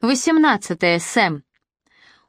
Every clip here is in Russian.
18. Сэм.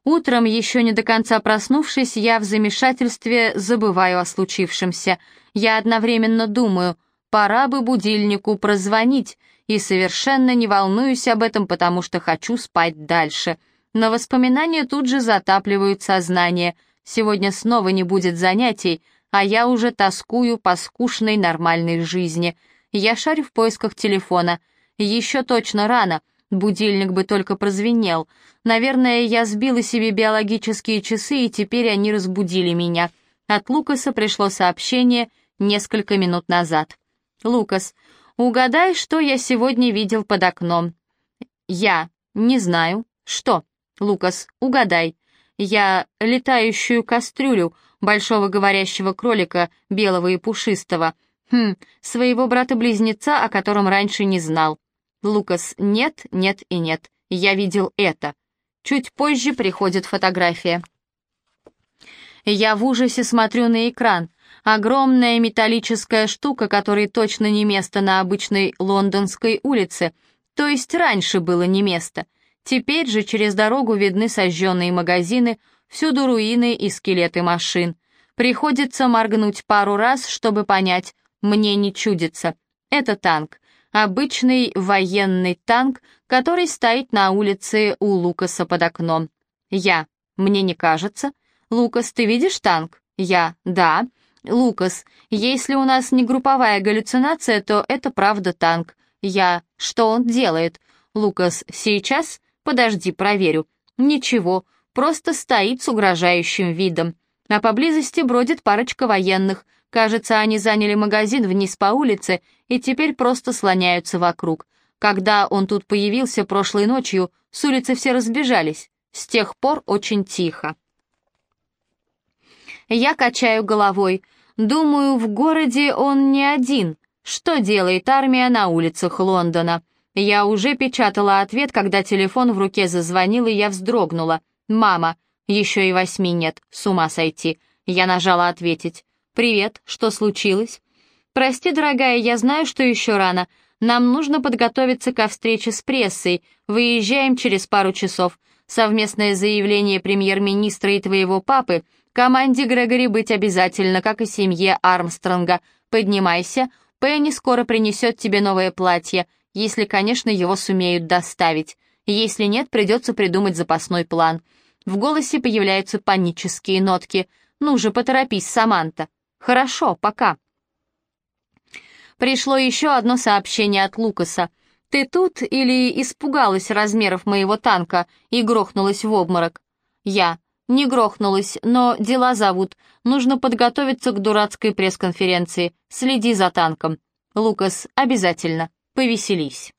Утром, еще не до конца проснувшись, я в замешательстве забываю о случившемся. Я одновременно думаю, пора бы будильнику прозвонить, и совершенно не волнуюсь об этом, потому что хочу спать дальше. Но воспоминания тут же затапливают сознание. Сегодня снова не будет занятий, а я уже тоскую по скучной нормальной жизни. Я шарю в поисках телефона. Еще точно рано — Будильник бы только прозвенел. Наверное, я сбила себе биологические часы, и теперь они разбудили меня. От Лукаса пришло сообщение несколько минут назад. «Лукас, угадай, что я сегодня видел под окном?» «Я. Не знаю. Что?» «Лукас, угадай. Я летающую кастрюлю большого говорящего кролика, белого и пушистого. Хм, своего брата-близнеца, о котором раньше не знал. Лукас, нет, нет и нет. Я видел это. Чуть позже приходит фотография. Я в ужасе смотрю на экран. Огромная металлическая штука, которой точно не место на обычной лондонской улице. То есть раньше было не место. Теперь же через дорогу видны сожженные магазины, всюду руины и скелеты машин. Приходится моргнуть пару раз, чтобы понять, мне не чудится. Это танк обычный военный танк, который стоит на улице у Лукаса под окном. Я. Мне не кажется. Лукас, ты видишь танк? Я. Да. Лукас, если у нас не групповая галлюцинация, то это правда танк. Я. Что он делает? Лукас, сейчас? Подожди, проверю. Ничего, просто стоит с угрожающим видом. А поблизости бродит парочка военных. Кажется, они заняли магазин вниз по улице и теперь просто слоняются вокруг. Когда он тут появился прошлой ночью, с улицы все разбежались. С тех пор очень тихо. Я качаю головой. Думаю, в городе он не один. Что делает армия на улицах Лондона? Я уже печатала ответ, когда телефон в руке зазвонил, и я вздрогнула. «Мама». Еще и восьми нет, с ума сойти. Я нажала ответить. «Привет, что случилось?» «Прости, дорогая, я знаю, что еще рано. Нам нужно подготовиться ко встрече с прессой. Выезжаем через пару часов. Совместное заявление премьер-министра и твоего папы. Команде Грегори быть обязательно, как и семье Армстронга. Поднимайся. Пенни скоро принесет тебе новое платье, если, конечно, его сумеют доставить. Если нет, придется придумать запасной план». В голосе появляются панические нотки. «Ну же, поторопись, Саманта». «Хорошо, пока». Пришло еще одно сообщение от Лукаса. «Ты тут или испугалась размеров моего танка и грохнулась в обморок?» «Я. Не грохнулась, но дела зовут. Нужно подготовиться к дурацкой пресс-конференции. Следи за танком». «Лукас, обязательно. Повеселись».